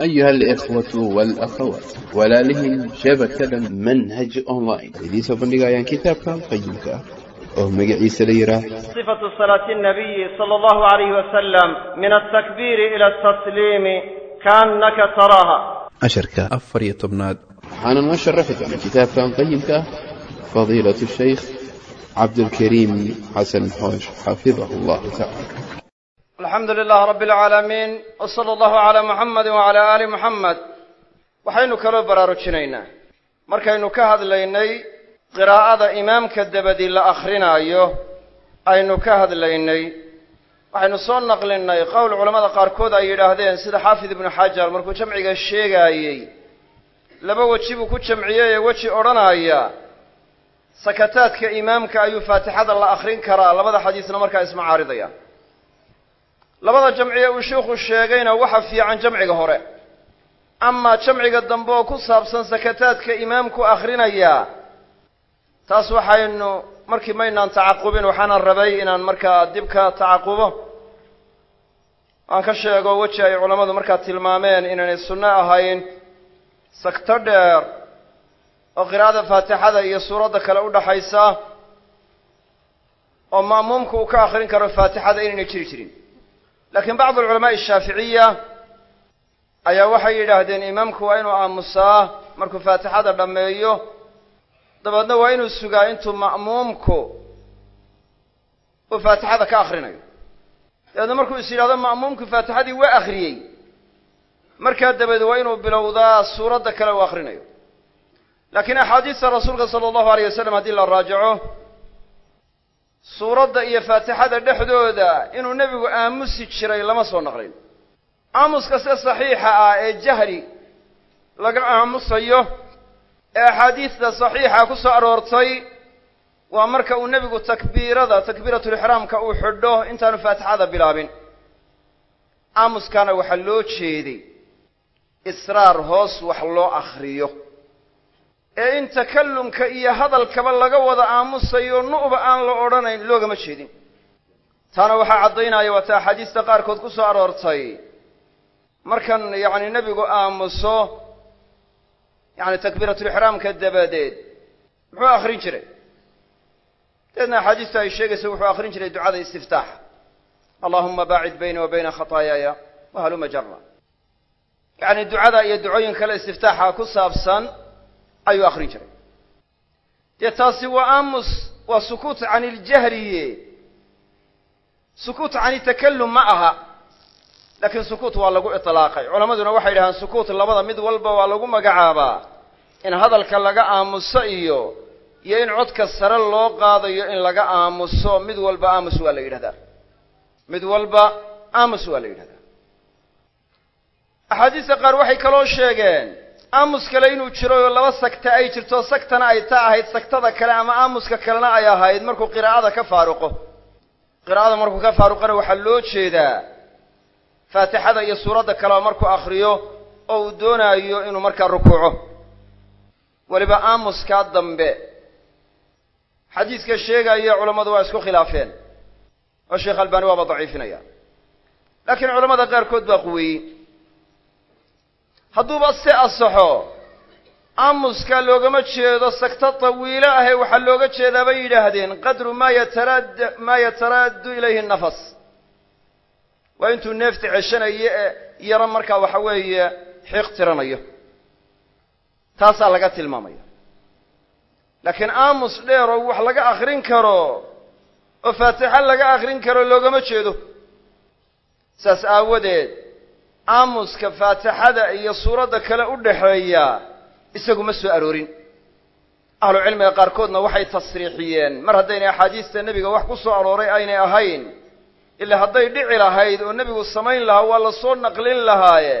أيها الإخوة والأخوات walaalihii shabakada manhaj online idiin soo bandhigayaan kitaabkan qayimka ah oo magaciisa la yidhaah صفة صلاة النبي صلى الله عليه وسلم من التكبير إلى التسليم كأنك تراها casharka afar iyo tobnaad waxaana noo sharaxi doona kitaabkan qayimka ah fadiilatu shaykh cabdulkariim xasan xoosh xafidahu allahu alxamdu lilah rabbi alcaalamiin w sala allahu calaa muxamadi wacalaa aali muxamed waxaynu kaloo baraarujinaynaa markaynu ka hadlaynay qiraa'ada imaamka dabadii la akhrinaayo aynu ka hadlaynay. Waxaynu soo naqlinnay qowl culamada qaarkood ay yidhaahdeen sida xaafid ibnu xajar markuu jamciga sheegaayey laba weji buu ku jamciyey ee weji odhanaya sakataadka imaamka ayuu faatixada la akhrin karaa labada xadiisna markaa isma labada jamciye uu sheikhu sheegayna waxa fiican jamciga hore. Amaa jamciga dambe oo ku saabsan sakataadka imaamku akhrinayaa taas waxaynu markii maynaan tacaqubin waxaana rabay inaan markaa dib ka tacaqubo. Aan ka sheego weji ay culammadu markaa tilmaameen inaanay sunno ahayn sagto dheer oo qiraa'ada faatixada iyo suuradda kale u dhaxaysa oo ma'muumku uu ka akhrin karo faatixada inaynay jiri jirin laakiin bacdu alculamaa'i ashaaficiya ayaa waxay yidhaahdeen imaamku waa inuu aamusaa markuu faatixada dhammeeyo. Dabeedna waa inuu sugaa intuu ma'muumku uu faatixada ka akhrinayo. Dabeedna markuu is yidhahdo ma'muumku faatixadii waa akhriyey. Markaa dabadeed waa inuu bilowdaa suuradda kale uu akhrinayo. Laakiin axaadiista rasuulka sala allahu alayh wasalam haddii la raajaco suuradda iyo faatixada dhexdooda inuu nebigu aamusi jiray lama soo naqlin aamuska se saxiixa ah ee jahri laga aamusayo ee axaadiista saxiixa ku soo aroortay waa marka uu nebigu takbiirada takbiiratulixraamka uu xidho intaanu faatixada bilaabin. Aamuskaana waxaa loo jeeday. Israar hoos wax loo akhriyo ee in takallumka iyo hadalkaba laga wada aamusayo nu'ba aan la odhanayn loogama jeedin. Taana waxaa caddaynaya waata axaadiista qaarkood ku soo aroortay. Markan yacni nebigu aamuso yacni takbiiratulixraamka dabadeed muxuu akhrin jiray? Deedna axaadiistu ay sheegaysa wuxuu akhrin jiray ducada istiftaax. Allahuma baacid bayni wa bayna khataayaaya wahaluma jara yacni ducada iyo ducooyin kale istiftaaxa ku saabsan ayuu akhrin jiray. Dee taasi waa aamus waa sukuut can iljahriye sukuut can itakallum ma aha laakiin sukuut waa lagu itlaaqay. Culammaduna waxay yidhahdeen sukuut labada mid walba waa lagu magacaabaa. In hadalka laga aamuso iyo iyo in codka sare loo qaadayo in laga aamuso mid walba aamus waa la yidhahdaa. Mid walba aamus waa la yidhahdaa. Axaadiista qaar waxay kaloo sheegeen aamus kale inuu jiro oo laba sagta ay jirto sagtana ay ta ahayd sagtada kale ama aamuska kalena ay ahayd markuu qiraa'ada ka faaruqo. Qiraa'ada markuu ka faaruqona waxaa loo jeedaa faatixada iyo suuradda kaleba markuu akhriyo oo uu doonaayo inuu markaa rukuuco. Weliba aamuskaa dambe xadiiska sheegaya culammadu waa isku khilaafeen oo sheekh albani waaba daciifinaya laakiin culamada qaarkood baa quweeyey hadduuba se asaxo aamuska loogama jeedo sagto tawiilo ahee waxaa looga jeedaa bay yidhaahdeen qadru maa yataraad maa yataraaddu ilayhi nafas. Waa intuu neefta ceshanayo ee yaro markaa waxa weeye xiiq tiranayo. Taasaa laga tilmaamaya. Laakiin aamus dheer oo wax laga akhrin karo oo faatixo laga akhrin karo loogama jeedo. Saas aawadeed aamuska faatixada iyo suuradda kale u dhaxeeya isagu ma soo aroorin. Ahlu cilmiga qaarkoodna waxay tasriixiyeen mar haddaynay axaadiista nebiga wax ku soo arooray aynay ahayn ilaa hadday dhici lahayd oo nebigu samayn lahaa waa la soo naqlin lahaaye.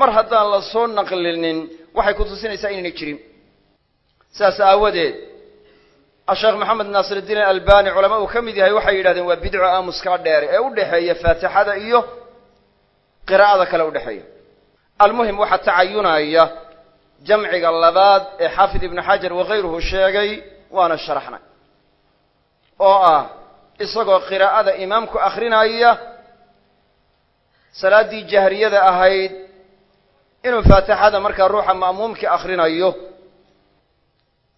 Mar haddaan la soo naqlinin waxay ku tusinaysaa inaynay jirin. Saas aawadeed asheekh maxamed naasiruddiin albani culama uu ka mid yahay waxay yidhahdeen waa bidco aamuskaa dheer ee u dhexeeya faatixada iyo qiraa'ada kale udhexeeya almuhim waxaa tacayunaya jamciga labaad ee xaafid ibnu xajar wakayruhu sheegay waana sharaxnay. Oo ah isagoo qiraa'ada imaamku akhrinaya salaaddii jahriyada ahayd inuu faatixada markaa ruuxa ma'muumkii akhrinayo.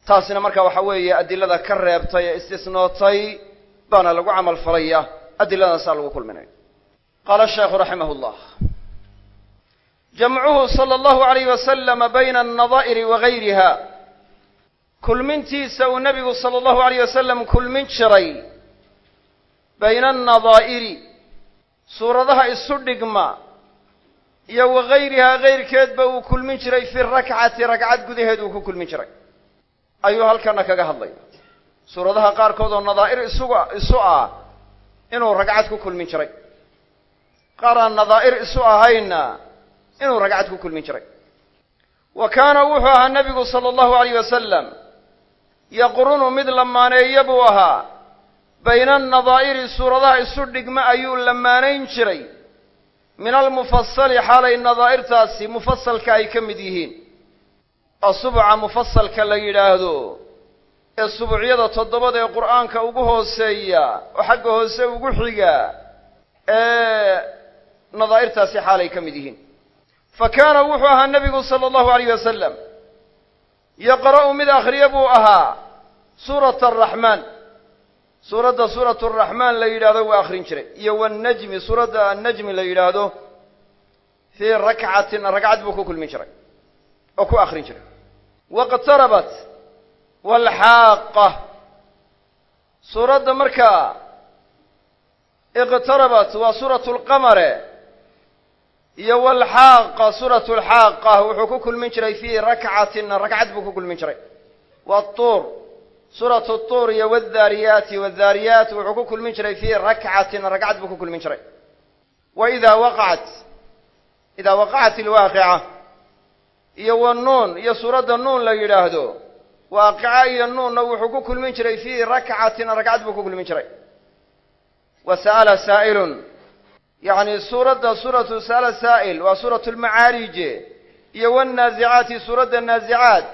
Taasina marka waxa weeye adilada ka reebtay ee istisnootay baana lagu camal falaya adiladaasaa lagu kulminaya qaala sheekhu raximah llah jamcuhu sala allahu alayh wasalama bayna alnadaa'iri wa gayriha kulmintiisa uu nebigu sala allahu alayh wasalam kulmin jiray bayna annadaa'iri suuradaha isu dhigma iyo wa gayrihaa gayrkeedba uu kulmin jiray fi rakcati ragcad gudaheed uu ku kulmin jiray ayuu halkana kaga hadlaya suuradaha qaarkood oo nadaa'ir isuga isu ah inuu ragcad ku kulmin jiray qaar aan nadaa'ir isu ahaynna inuu ragcad ku kulmin jiray. Wa kaana wuxuu ahaa nebigu sala allahu alayh wasalam yaqrunu mid lamaaneeya buu ahaa bayna annadaa'iri suuradaha isu dhigma ayuu lamaanayn jiray. Min almufasali xaalay nadaa'irtaasi mufasalka ay ka mid yihiin. Oo subuca mufasalka la yidhaahdo ee subucyada toddobada ee qur'aanka ugu hooseeya oo xagga hoose ugu xiga ee nadaa'irtaasi xaalay ka mid yihiin. Fa kaana wuxuu ahaa nebigu sala allahu alayh wasalam yaqra'u mid akhriya buu ahaa suurata araxmaan suuradda suuratu araxmaan la yidhahdo waa akhrin jiray iyo wannajmi suuradda annajmi la yidhaahdo fii rakcatin ragcad buu ku kulmin jiray oo ku akhrin jiray. Waqtarabat walxaaqa suuradda markaa iqtarabat waa suuratu lqamare iyo walxaaqa suuratu lxaaqa wuxuu ku kulmin jiray fii rakcatin ragcad buu ku kulmin jiray. Watuur suuratu tuur iyo wadaariyaati wadaariyaat wuxuu ku kulmin jiray fii rakcatin ragcad buu ku kulmin jiray. Wa idaa waqacat idaa waqacat ilwaaqica iyo wanuun iyo suuradda nuun la yidhaahdo waaqica iyo nuunna wuxuu ku kulmin jiray fii rakcatin ragcad buu ku kulmin jiray. Wa sa'ala saa'ilun yacni suuradda suuratu sa'ala saa'il waa suuratu lmacaarije iyo wannaazicaati suuradda naazicaat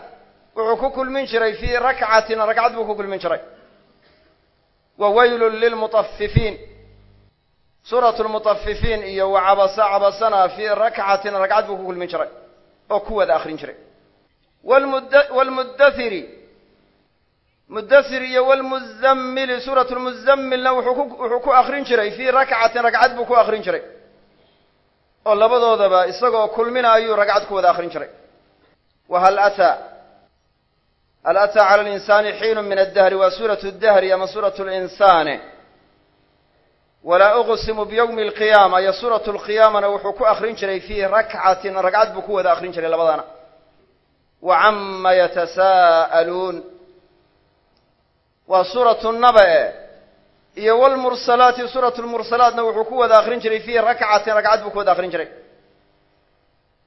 wuxuu ku kulmin jiray fii rakcatin ragcad buu ku kulmin jiray wa waylun lilmutafifiin suuratu lmutafifiin iyo wa cabasa cabasana fii rakcatin ragcad buu ku kulmin jiray oo ku wada akhrin jiray wlmuddathiri muddathir iyo wlmuzammili suuratu lmuzammilna wuxuu ku akrin jiray fii rakcatin ragcad buu ku akrin jiray. Oo labadoodaba isagoo kulmina ayuu ragcad ku wada akrin jiray. Wa hal ataa hal ataa cala linsaani xiinu min addahri waa suuratu dahri ama suuratu linsaani walaa uqsimu biyowmi alqiyaama iyo suuratu lqiyaamana wuxuu ku akrin jiray fii rakcatin ragcad buu ku wada akrin jiray labadana. Wa cama yatasaa'aluun waa suuratu naba-e iyo wlmursalaati suuratu lmursalaatna wuxuu ku wada akrin jiray fii rakcatin ragcad buu ku wada akrin jiray.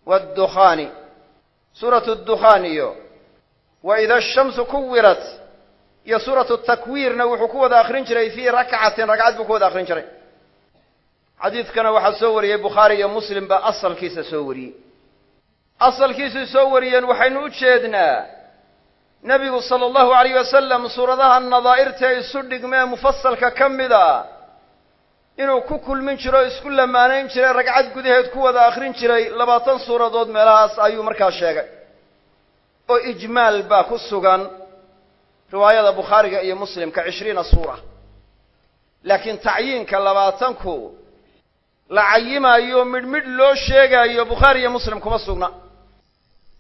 Waddukhaani suuratu dukhaan iyo. Wa ida ashamsu kuwirat iyo suuratu takwiirna wuxuu ku wada akrin jiray fii rakcatin ragcad buu ku wada akrin jiray. Xadiidkana waxaa soo wariyey bukhaari iyo muslim baa asalkiisa soo wariyey. Asalkiisay soo wariyeen waxaynu u jeednaa nebigu sala allahu alayh wasalam suuradaha nadaa'irta isu dhigmee mufasalka ka mid a inuu ku kulmin jiro o isku lamaanayn jiray ragcad gudaheed ku wada akhrin jiray labaatan suuradood meelahaas ayuu markaa sheegay. Oo ijmaal baa ku sugan riwaayada bukhaariga iyo muslimka cishriina suura. Laakiin tacyiinka labaatanku la cayimaayo midh midh loo sheegaayo bukhaari iyo muslim kuma sugna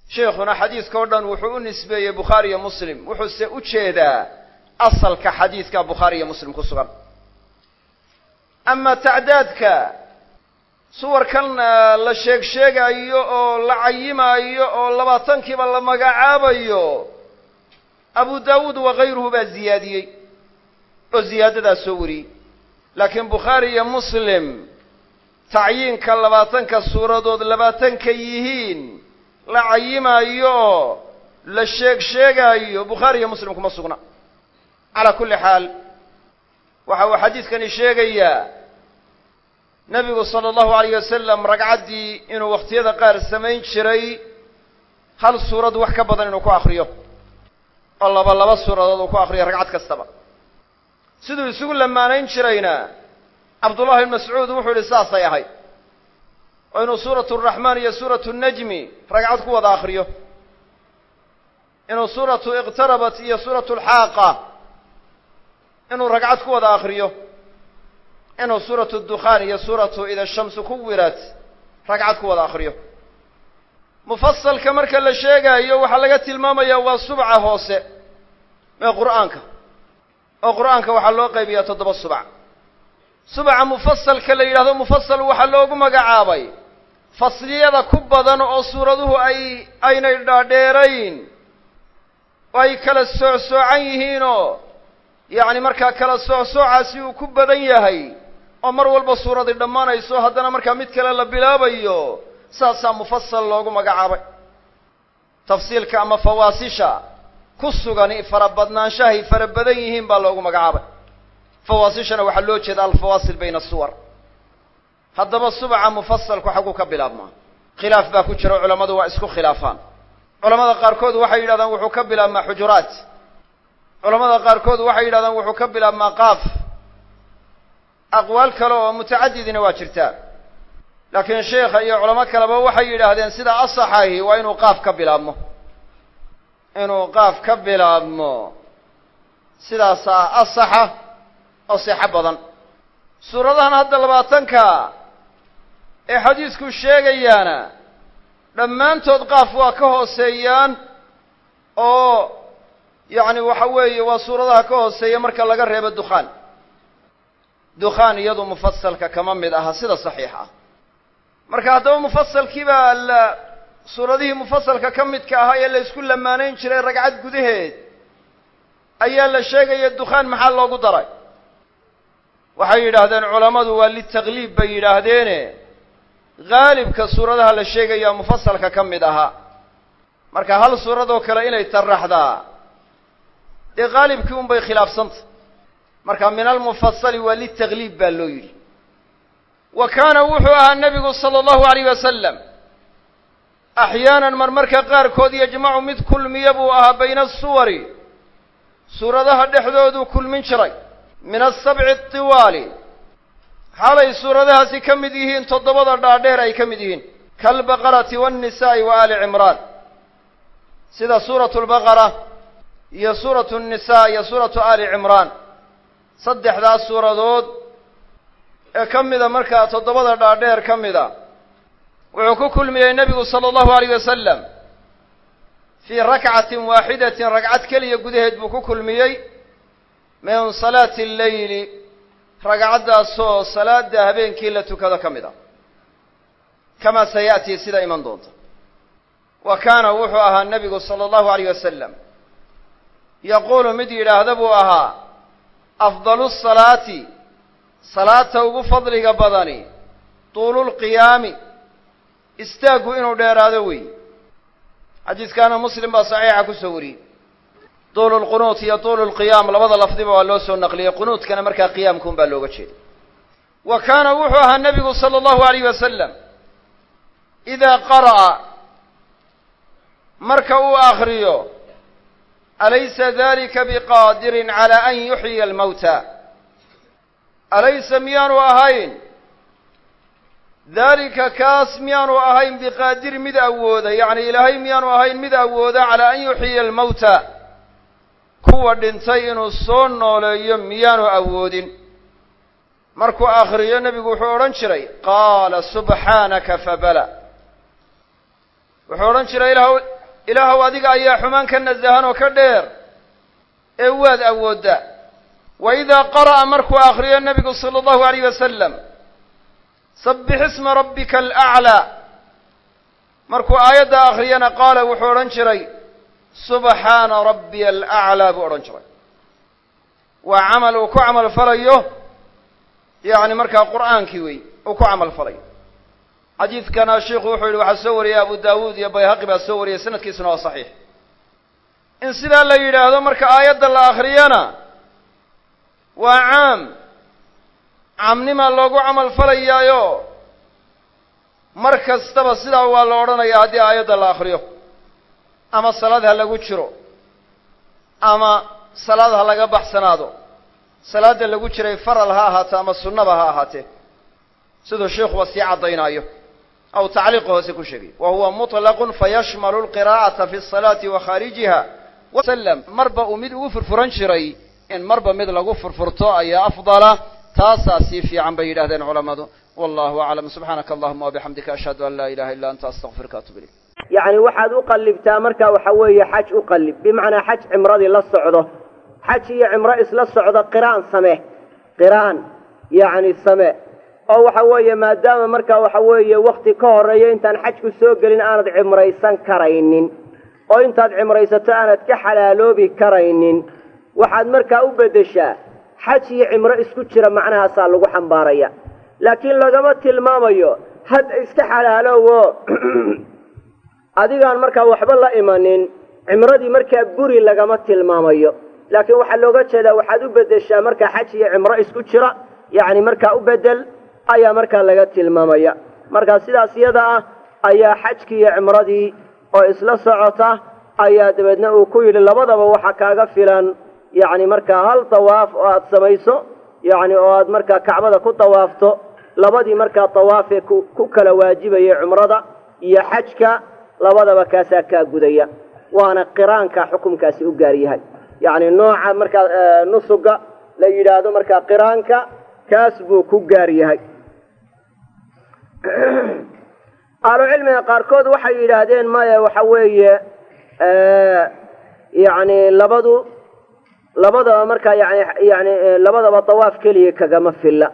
sheikhuna xadiidka o dhan wuxuu u nisbeeyey bukhaari iyo muslim. Wuxuuse u jeedaa asalka xadiidka bukhaari iyo muslim ku sugan. Ama tacdaadka suwarkan la sheeg sheegaayo oo la cayimaayo oo labaatankiiba la magacaabayo abu daawuud wakayruhu baa ziyaadiyey oo ziyaadadaas soo wariyey laakiin bukhaari iyo muslim tacyiinka labaatanka suuradood labaatanka yihiin la cayimaayo la sheeg sheegaayo bukhaari iyo muslim kuma sugna. Calaa kulli xaal waxa uu xadiidkani sheegayaa nebigu sala allahu alayh wasalam ragcaddii inuu wakhtiyada qaar samayn jiray hal suurad wax ka badan inuu ku akriyo oo laba laba suuradood uu ku akriyo ragcad kastaba. Siduu isugu lamaanayn jirayna cabdullahi ibn mascuud wuxuu yihi saasay ahayd oo inuu suuratu araxmaan iyo suuratu najmi ragcad ku wada akhriyo. Inuu suuratu iqtarabat iyo suuratu alxaaqa inuu ragcad ku wada akhriyo. Inuu suuratu dukhaan iyo suuratu ida shamsu ku wiraad ragcad ku wada akhriyo. Mufasalka marka la sheegaayo waxaa laga tilmaamayaa waa subca hoose ee qur'aanka. Oo qur'aanka waxaa loo qaybiyaa toddoba subac subca mufasalka la yidhahdo mufasal waxaa loogu magacaabay fasliyada ku badan oo suuraduhu ay aynay dhaadheerayn oo ay kala sooc-soocan yihiinoo yacni markaa kala sooc-soocaasi uu ku badan yahay oo mar walba suuradii dhammaanayso haddana markaa mid kale la bilaabayo saasaa mufasal loogu magacaabay. Tafsiilka ama fawaasisha ku sugan farabadnaanshahay fara badan yihiin baa loogu magacaabay. Fawaasishana waxaa loo jeeda alfawaasil bayna asuwar haddaba subca mufasalku xagguu ka bilaabmaa khilaaf baa ku jira culammadu waa isku khilaafaan. culamada qaarkood waxay yidhahdaan wuxuu ka bilaabmaa xujuraat. culamada qaarkood waxay yidhahdaan wuxuu ka bilaabmaa qaaf. aqwaal kale oo mutacadidina waa jirtaa laakiin sheikha iyo culamo kaleba waxay yidhaahdeen sida asaxahi waa inuu qaaf ka bilaabmo. inuu qaaf ka bilaabmo. sidaasaa asaxa oo sixo badan. suuradahan hadda labaatanka ee xadiisku sheegayaana dhammaantood qaaf waa ka hooseeyaan oo yacni waxa weeye waa suuradaha ka hooseeya marka laga reebo dukhaan. Dukhaan iyadu mufasalka kama mid aha sida saxiixa ah. Marka haddaba mufasalkii baa la suuradihii mufasalka ka midka ahaa ee la isku lamaanayn jiray ragcad gudaheed ayaa la sheegaya dukhaan maxaa loogu daray. Waxay yidhaahdeen culammadu waa litaqliib bay yidhaahdeene haalibka suuradaha la sheegayaa mufasalka ka mid ahaa marka hal suuradoo kale inay taraxdaa dee haalibkii un bay khilaafsantah marka min almufasali waa litaqliib baa loo yidhi. Wa kaana wuxuu ahaa nebigu sala allahu alayh wasalam axyaanan marmarka qaarkood yajmacu mid kulmiya buu ahaa bayna asuwari suuradaha dhexdooduu kulmin jiray. Min asabci atiwaali xalay suuradahaasi ka mid yihiin toddobada dhaadheer ay ka mid yihiin. Kaalbaqarati waannisaa'i wa aali cimraan. Sida suuratu albaqara iyo suuratu nnisaa iyo suuratu aali cimraan. Saddexdaas suuradood ee ka mida markaa toddobada dhaadheer ka mida wuxuu ku kulmiyey nebigu sala allahu alayh wasalam fii rakcatin waaxidatin ragcad keliya gudaheed buu ku kulmiyey min salaati alleyli ragcaddaasoo salaada habeenkii la tukado ka mid a. Kamaa saya'tii sida iman doonta wa kaana wuxuu ahaa nebigu sala allahu alayh wasalam yaquulu mid yidhaahda buu ahaa afdalu salaati salaata ugu fadliga badani tuululqiyaami istaaggu inuu dheeraado wey xadiiskaana muslim baa saxiixa ku soo wariyey tuulu lqunuut iyo tuulu lqiyaam labada lafdiba waa loo soo naqliyey qunuudkana markaa qiyaamka un baa looga jeeda wa kaana wuxuu ahaa nebigu sala allahu alayh wasalam idaa qara'a marka uu akriyo alaysa dalika biqaadirin cala an yuxyiya almawta alaysa miyaanu ahayn daalika kaas miyaanu ahayn biqaadir mid awooda yacni ilaahay miyaanu ahayn mid awooda calaa an yuxyiya almawta kuwa dhintay inuu soo nooleeyo miyaanu awoodin. Markuu akhriyo nebigu wuxuu odhan jiray qaala subxaanaka fabala. Wuxuu odhan jiray ilaahw ilaahow adiga ayaa xumaan ka nasahan oo ka dheer. Ee waad awooddaa wa idaa qara'a markuu akhriyo nebigu sala allahu alayh wasalam sabbix isma rabbika alaclaa markuu aayadda akhriyana qaala wuxuu odhan jiray subxaana rabbiya alaclaa buu odhan jiray. Waa camal uu ku camal falayo yacni markaa qur'aankii wey uu ku camal falayo. Xadiidkana sheikhu wuxuu yihi waxaa soo wariyay abu daawuud iyo bayhaqi baa soo wariyay sanadkiisuna waa saxiix. In sidaa la yidhaahdo marka aayadda la akhriyana waa caam. Caamnimaa loogu camal falayaayo mar kastaba sidaa waa la odhanayaa haddii aayadda la akriyo ama salaad ha lagu jiro ama salaad ha laga baxsanaado. Salaadda lagu jiray faral ha ahaato ama sunnaba ha ahaatee? Siduu sheikuba sii caddaynaayo aw tacliiqa hoose ku sheegay. Wa huwa muطlaqun fayashmalu lqiraa'ata fi asalaati wa khaarijiha wasalam marba uu mid ugu furfuran jiray in marba mid lagu furfurto ayaa afdala. Taasaa sii fiican bay yidhahdeen culammadu. Wallahu aclam subxaanaka allahuma wabixamdika ashhadu an laa ilaha illa anta astaqfiruka atub ilayk yacni waxaad u qallibtaa marka waxa weeye xaj u qallib bimacnaa xaj cimradii la socdo. Xaj iyo cimro isla socdo qiraan same qiraan yacni same oo waxa weeye maadaama marka waxa weeye wakti ka horeeyo intaan xajku soo gelin aanad cimraysan karaynin. Oo intaad cimraysato aanad ka xalaaloobi karaynin. Waxaad markaa u beddeshaa xaj iyo cimro isku jira macnahaasaa lagu xambaaraya. Laakiin lagama tilmaamayo hadda iska xalaaloowo adigaan markaa waxba la imanin cimradii markaa buri lagama tilmaamayo. Laakiin waxaa looga jeedaa waxaad u beddeshaa markaa xaj iyo cimro isku jira yacni markaa u beddel ayaa markaa laga tilmaamaya. Marka sidaas iyada ah ayaa xajkii iyo cimradii oo isla socota ayaa dabeedna uu ku yidhi labadaba waxaa kaaga filan yacni markaa hal dawaaf oo aada samayso yacni oo aad markaa kacbada ku dawaafto labadii markaa dawaafee ku kala waajibayay cumrada iyo xajka labadaba kaasaa kaa gudaya waana qiraanka xukumkaasi u gaar yahay. Yacni nooca markaa nusuga la yidhaahdo markaa qiraanka kaas buu ku gaar yahay. Ahlucilmiga qaarkood waxay yidhaahdeen maya waxa weeye yacni labadu labadaba markaa yani yani labadaba dawaaf keliya kagama filla.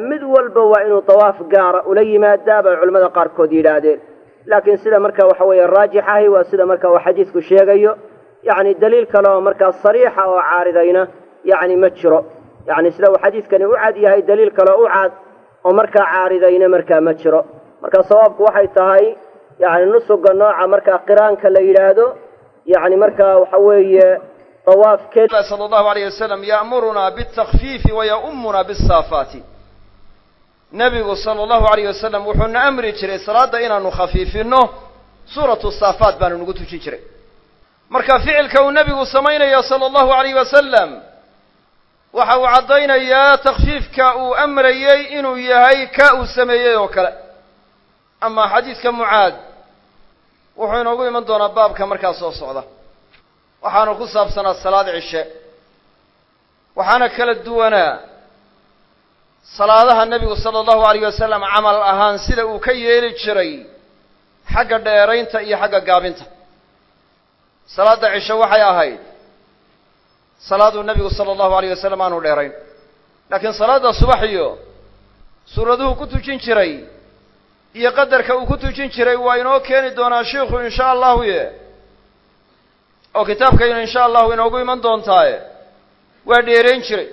Mid walba waa inuu dawaaf gaara ula yimaadaa bay culimmada qaarkood yidhaahdeen laakiin sida marka waxa weeye raajix ahi waa sida marka uu xadiidku sheegayo yacni daliil kale oo markaa sariixa oo caaridayna yacni ma jiro. Yacni sida uu xadiidkani u cad yahay daliil kale u cad oo markaa caaridayna markaa ma jiro. Marka sawaabku waxay tahay yacni nusuga nooca markaa qiraanka la yidhaahdo yacni markaa waxa weeye dawaaf sala allahu alayh wasalam ya'murunaa bitakfiifi wa ya'ummunaa bisaafaati nebigu sala allahu alayh wasalam wuxuuna amri jiray salaadda inaanu khafiifinno suuratu saafaat baanu nagu tujin jiray. Marka ficilka uu nebigu samaynayo sala allahu alayh wasalam waxa uu caddaynayaa takfiifka uu amrayey inuu yahay ka uu sameeyey oo kale. Ama xadiidka mucaad wuxuu inoogu iman doonaa baabka markaa soo socda. Waxaanu ku saabsanaa salaad cishe waxaana kala duwanaa salaadaha nebigu sala allahu alayh wasalam camal ahaan sida uu ka yeeli jiray xagga dheeraynta iyo xagga gaabinta. Salaadda cishe waxay ahayd salaaduu nebigu sala allahu alayh wasalam aanu dheerayn. Laakiin salaadda subaxiyo suuraduhu ku tujin jiray iyo qadarka uu ku tujin jiray waa inoo keeni doonaa shiikhu insha allahu ye. Oo kitaabkaynu insha allahu inoogu iman doontaaye waa dheerayn jiray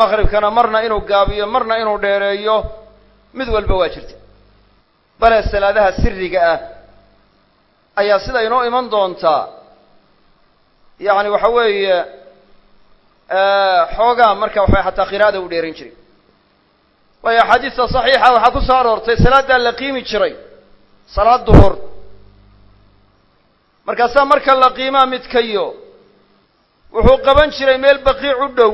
maqribkana marna inuu gaabiyo marna inuu dheereeyo mid walba waa jirta. Bale salaadaha siriga ah ayaa sida inoo iman doontaa yacni waxa weeye xoogaa marka waxaway xataa qiraa'ada u dheerayn jiray. Waayo axaadiista saxiixa waxaa ku soo aroortay salaaddaa la qiimi jiray salaad duhur. Markaasaa marka la qiimaa midkayo wuxuu qaban jiray meel baqiic u dhow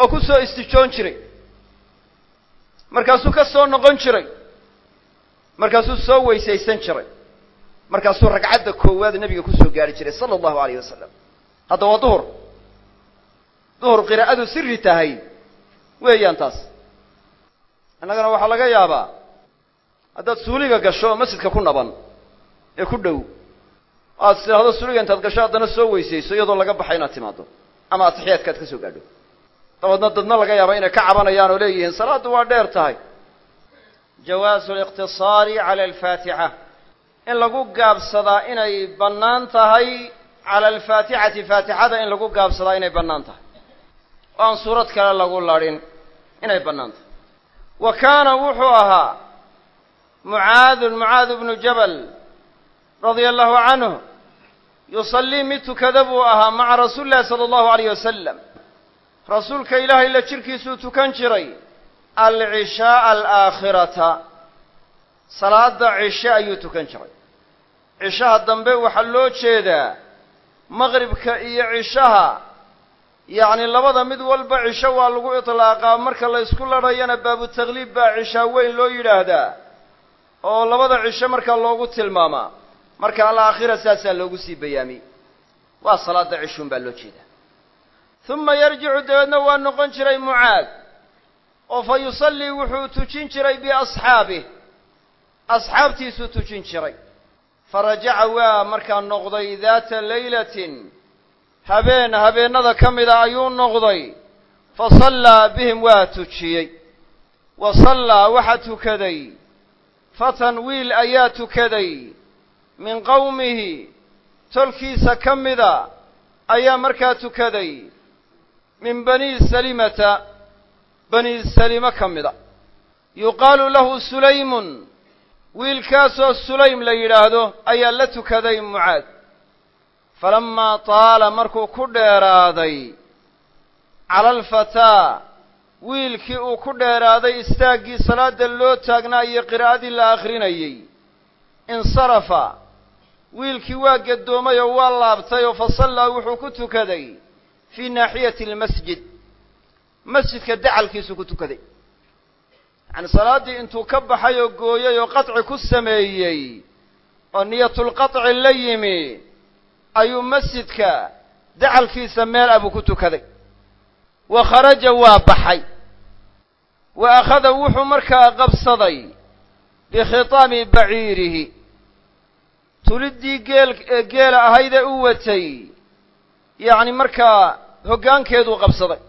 oo ku soo istijoon jiray. Markaasuu ka soo noqon jiray. Markaasuu soo weysaysan jiray. Markaasuu ragcadda koowaad nebiga ku soo gaari jiray sala allahu alayh wasalam hadda waa duhur. Duhur qiraa'adu siri tahay. Weeyaan taas. Innagana waxaa laga yaabaa haddaad suuliga gasho oo masjidka ku naban ee ku dhow. Aad tidhaahdo suuliga intaad gasho haddana soo weysayso iyadoo laga baxay inaad timaado ama atixiyaadka ad ka soo gaadho dabeedna dadna laga yaaba inay ka cabanayaan oo leeyihiin salaaddu waa dheer tahay. Jawaasu liqtisaari cala alfaatixa. In lagu gaabsadaa inay bannaan tahay cala alfaatixati faatixada in lagu gaabsadaa inay bannaan tahay. Oo aan suurad kale lagu ladhin inay bannaan tahay. Wa kaana wuxuu ahaa mucaadun mucaad bnu jabal radia allahu canhu yusallii mid tukada buu ahaa maca rasuuli llahi sala allahu alayh wasalam rasuulka ilaahay la jirkiisuu tukan jiray alcishaaa alaakhirata. Salaada cishe ayuu tukan jiray. Cishaha dambe waxaa loo jeedaa maqribka iyo cishaha. Yacni labada mid walba cisho waa lagu itlaaqaa. Marka la ysku ladhayana baabu takhliib baa cishaa weyn loo yidhaahdaa oo labada cisho markaa loogu tilmaamaa. Marka alaakhira saasaa loogu sii bayaamiyey. Waa salaada cishuun baa loo jeedaa uma yarjicu dabeedna waa noqon jiray mucaad oo fa yusallii wuxuu tujin jiray biasxaabih asxaabtiisuu tujin jiray farajaca waa markaa noqday daata laylatin habeen habeennada ka mida ayuu noqday fa sallaa bihim waa tujiyey wa sallaa waxaa tukaday fatan wiil ayaa tukaday min qowmihi tolkiisa ka mida ayaa markaa tukaday min bani salimata bani salima ka mida. Yuqaalu lahu sulaymun wiilkaasoo sulaym la yidhaahdo ayaa la tukaday mucaad. Falammaa taala markuu ku dheeraaday cala alfataa wiilkii uu ku dheeraaday istaaggii salaadda loo taagnaa iyo qiraa'adii la akhrinayey. Insarafa wiilkii waa gaddoomay oo waa laabtay oo fa sallaa wuxuu ku tukaday fii naaxiyati almasjid. Masjidka dacalkiisuu ku tukaday. Yacani salaaddii intuu ka baxay oo gooyey oo qaطci ku sameeyey oo niyatulqaطci la yimi ayuu masjidka dacalkiisa meel abuu ku tukaday. Wa kharaja waa baxay. Wa akhada wuxuu markaa qabsaday bikhitaami baciirihi. Tuliddii geel geela ahaydee u watay. Yacni markaa hoggaankeeduu qabsaday.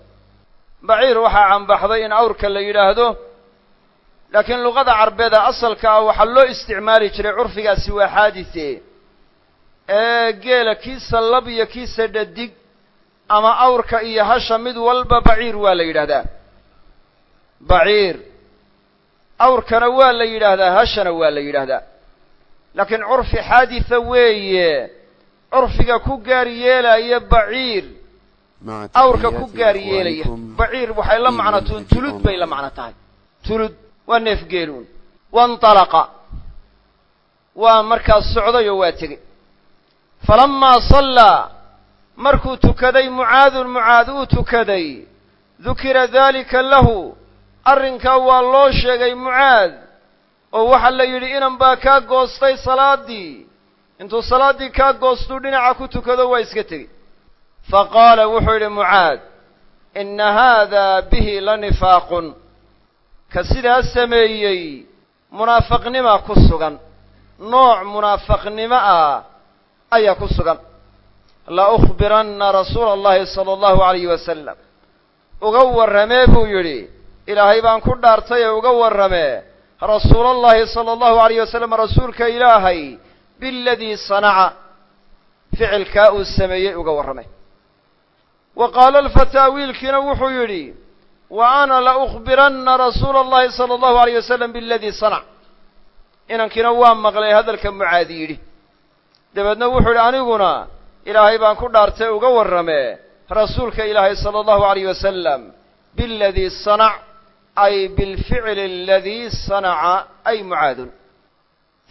Baciir waxaa cambaxday in awrka la yidhaahdo laakiin luqada carbeeda asalka ah waxaa loo isticmaali jiray curfigaasi waa xaadise ee geela kiisa lab iyo kiisa dhadig ama awrka iyo hasha mid walba baciir waa la yidhaahdaa. Baciir awrkana waa la yidhaahdaa hashana waa la yidhaahdaa. Laakiin curfi xaaditha weeye curfiga ku gaar yeelaya baciir awrka ku gaar yeelaya baciir waxay la macnatuun tulud bay la macno tahay tulud waa neef geeluun waintalaqa waa markaas socday oo waa tegey falammaa sallaa markuu tukaday mucaadun mucaad uu tukaday dukira daalika lahu arrinkaa waa loo sheegay mucaad oo waxaa la yidhi inan baa kaa goostay salaaddii intuu salaaddii kaa goostuu dhinaca ku tukado waa iska tegey fa qaala wuxuu yidhi mucaad inna haadaa bihi la nifaaqun ka sidaa sameeyey munaafaqnima ku sugan nooc munaafaqnimo ah ayaa ku sugan la ukhbiranna rasuula allahi sala allahu alayhi wasalam uga warramee buu yidhi ilaahay baan ku dhaartay ee uga warramee rasuulallahi sala allahu alayh wasalam rasuulka ilaahay biladii sanaca ficilkaa uu sameeyey uga warramay wa qaala alfataa wiilkiina wuxuu yidhi wa ana la ukhbiranna rasuula allahi sala allahu alayh wasalam biladii sanac inankiina waa maqlay hadalka mucaadi yidhi. Dabeedna wuxuu yidhi aniguna ilaahay baan ku dhaartay uga warramee rasuulka ilaahay sala allahu alayh wasalam biladii sanac ay bilficli aladii sanaca ay mucaadun.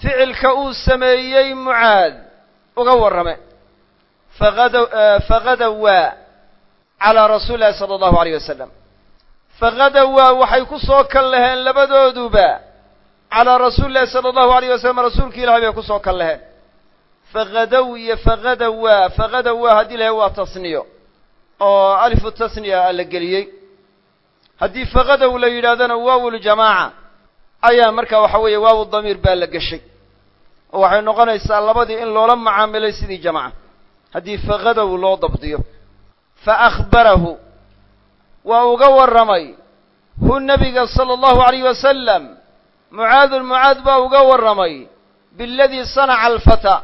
Ficilka uu sameeyey mucaad uga warrame fagada fagadawaa calaa rasuuli llahi sala allahu alayh wasalam fagadawaa waxay ku soo kal laheen labadooduba calaa rasuuli llahi sala allahu alayh wasalam rasuulka ilahay bay ku soo kal laheen fagadow iyo fagadawaa fagadawaa haddii lahay waa tasniyo oo alifu tasniya la geliyey haddii fagadow la yidhahdana waawuljamaaca ayaa marka waxa weeye waawu damiir baa la geshay oo waxay noqonaysaa labadii in loola macaamilay sidii jamaca haddii fagadow loo dabdiyo fa akhbarahu waa uga warramay hu nebiga sala allahu alayh wasalam mucaadun mucaad baa uga warramay biladii sanaca alfataa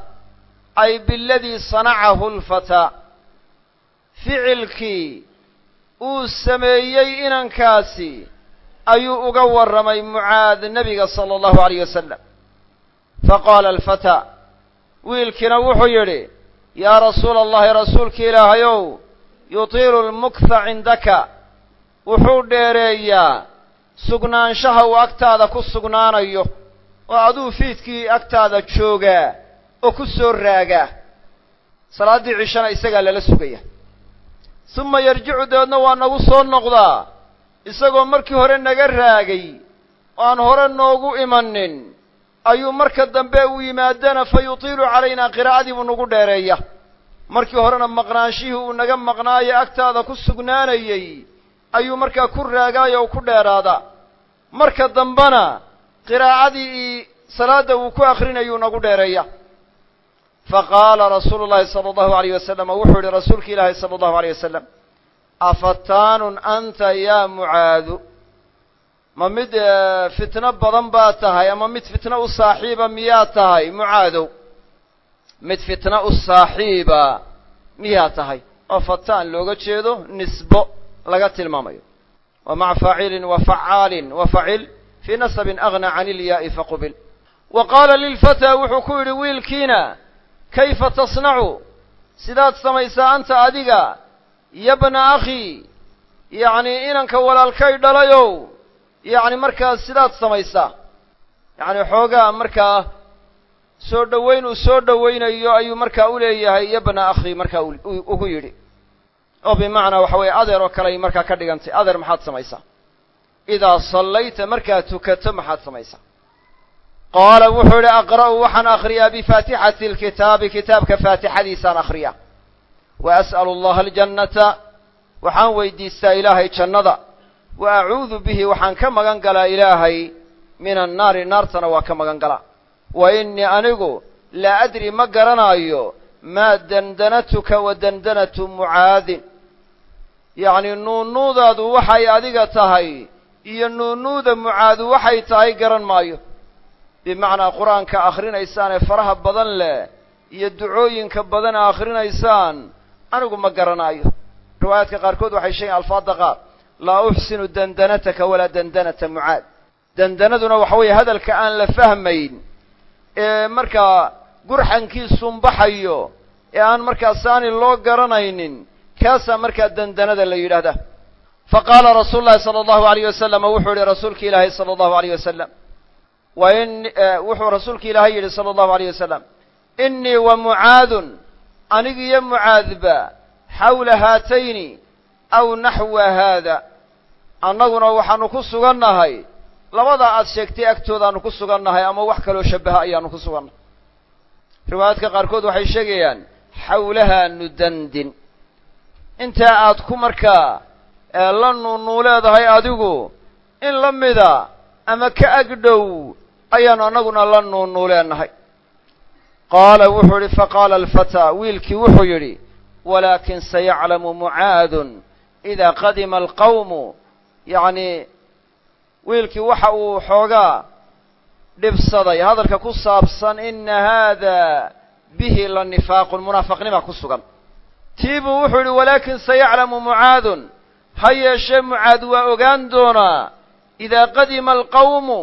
ay biladii sanacahu alfataa ficilkii uu sameeyey inankaasi ayuu uga warramay mucaad nebiga sala allahu alayh wasalam faqaala alfataa wiilkiina wuxuu yidhi yaa rasuula allahi rasuulka ilaahayow yutiilu lmukha cindaka. Wuxuu dheereeyaa sugnaanshaha uu agtaada ku sugnaanayo oo aduu fiidkii agtaada joogaa oo ku soo raagaa. Salaaddii cishana isagaa lala sugaya. Suma yarjicu dabeedna waa nagu soo noqdaa isagoo markii hore naga raagay oo aan hore noogu imanin ayuu marka dambe uu yimaadana fa yutiilu calaynaa qiraa'adii nagu dheereeya markii horena maqnaanshihii uu naga maqnaayo agtaada ku sugnaanayey ayuu markaa ku raagaayo u ku dheeraadaa marka dambena qiraa'adii salaadda uu ku akrinayuu nagu dheereeya. Faqaala rasuulu llahi sala allahu alayh wasalam wuxuu yihi rasuulki ilaahi sala allahu alayh wasalam afataanun anta ya mucaadu? Ma mid fitno badan baa tahay ama mid fitno u saaxiiba miyaa tahay mucaadow mid fitno u saaxiiba miyaa tahay oo fataan looga jeedo nisbo laga tilmaamayo. Wa maca faacilin wa facaalin wa facil fii nasabin agna can ilyaa'i faqbil wa qaala lilfataa wuxuu ku yidhi wiilkiina kayfa tasnacu? Sidaad samaysaa anta adiga yabna akhii yacni inanka walaalkay dhalayow yacni markaas sidaad samaysaa. Yacni xoogaa markaa soo dhoweyn uu soo dhowaynayo ayuu markaa u leeyahay yabna akhii markaa ugu yidhi. oo bimacnaa waxa weeye adeer oo kale ay markaa ka dhigantay. adeer maxaad samaysaa idaa sallayta markaad tukato maxaad samaysaa qaala wuxuu yidhi aqra'u waxaan akhriyaa bifaatixati alkitaabi kitaabka faatixadiisaan akhriyaa. wa as'alu allaha aljannata waxaan weydiistaa ilaahay jannada. wa acuudu bihi waxaan ka magan galaa ilaahay min annaari naartana waa ka magan galaa wa innii anigu laa adri ma garanaayo maa dandanatuka wa dandanatu mucaadin. Yacni nuunuudaadu waxay adiga tahay iyo nuunuuda mucaadu waxay tahay garan maayo. Bimacnaa qur'aanka akhrinaysaan ee faraha badan leh iyo ducooyinka badan a akhrinaysaan anigu ma garanaayo. Riwaayaadka qaarkood waxay sheegaen alfaadda qaar laa uxsinu dandanataka walaa dandanata mucaad. Dandanaduna waxa weeye hadalka aan la fahmayn ee markaa gurxankiisunbaxayo ee aan markaa saani loo garanaynin kaasaa markaa dandanada la yidhaahdaa. Fa qaala rasuulu llahi sala allahu alayh wasalam wuxuu yihi rasuulki ilaahay sala allahu alayh wasalam wa in wuxuu rasuulki ilaahay yidhi sala allahu alayh wasalam innii wa mucaadun anigiyo mucaadba xawla haatayni aw naxwa haada. Annaguna waxaanu ku sugannahay labadaa aad sheegtay agtoodaanu ku sugannahay ama wax kaloo shabaha ayaanu ku sugannahay riwaayaadka qaarkood waxay sheegayaan xawlaha nudandin. Intaa aad ku markaa la nuunuu leedahay adigu in la mida ama ka agdhow ayaanu annaguna la nuunuu leenahay. Qaala wuxuu yidhi faqaala alfataa wiilkii wuxuu yidhi walaakin sayaclamu mucaadun idaa qadima alqawmu. Yacni wiilkii waxa uu xoogaa dhibsaday hadalka ku saabsan ina haada bihi la nifaaqun munaafaqnima ku sugan. Tii buu wuxuu yidhi walaakin sayaclamu mucaadun. Ha yeeshee mucaad waa ogaan doonaa idaa qadima alqawmu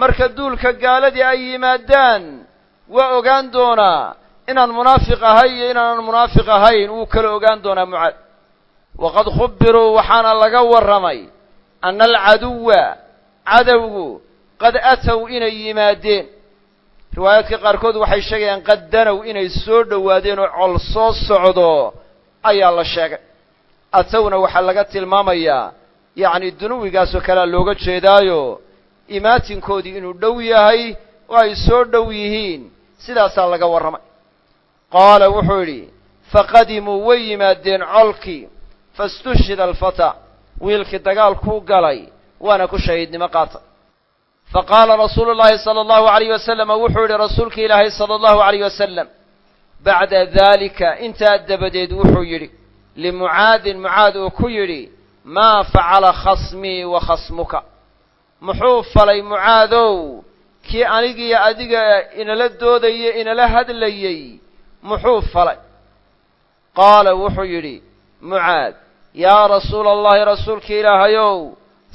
marka duulka gaaladii ay yimaadaan waa ogaan doonaa inaan munaafiq ahay iyo inaanan munaafiq ahayn wuu kala ogaan doonaa mucaad. Waqad khubiruu waxaana laga warramay anna alcaduwa cadowgu qad atow inay yimaadeen. Riwaayaadka qaarkood waxay sheegayaan qad danow inay soo dhowaadeen oo col soo socdo ayaa la sheegay. Atowna waxaa laga tilmaamayaa yacni dunuwigaasoo kalea looga jeedaayo imaatinkoodii inuu dhow yahay oo ay soo dhow yihiin sidaasaa laga warramay. Qaala wuxuu yidhi faqadimuu way yimaadeen colkii fastushhida alfataa wiilkii dagaalkuu galay waana ku shahiidnimo qaatay fa qaala rasuulu llaahi sala allahu alayh wasalama wuxuu yidhi rasuulka ilaahay sala allahu alayh wasalam bacda daalika intaa dabadeed wuxuu yidhi limucaadin mucaad uu ku yidhi maa facala khasmii wa khasmuka. Muxuu falay mucaadow kii anigiyo adiga inala doodayey inala hadlayey muxuu falay. Qaala wuxuu yidhi mucaad yaa rasuula allahi rasuulka ilaahayow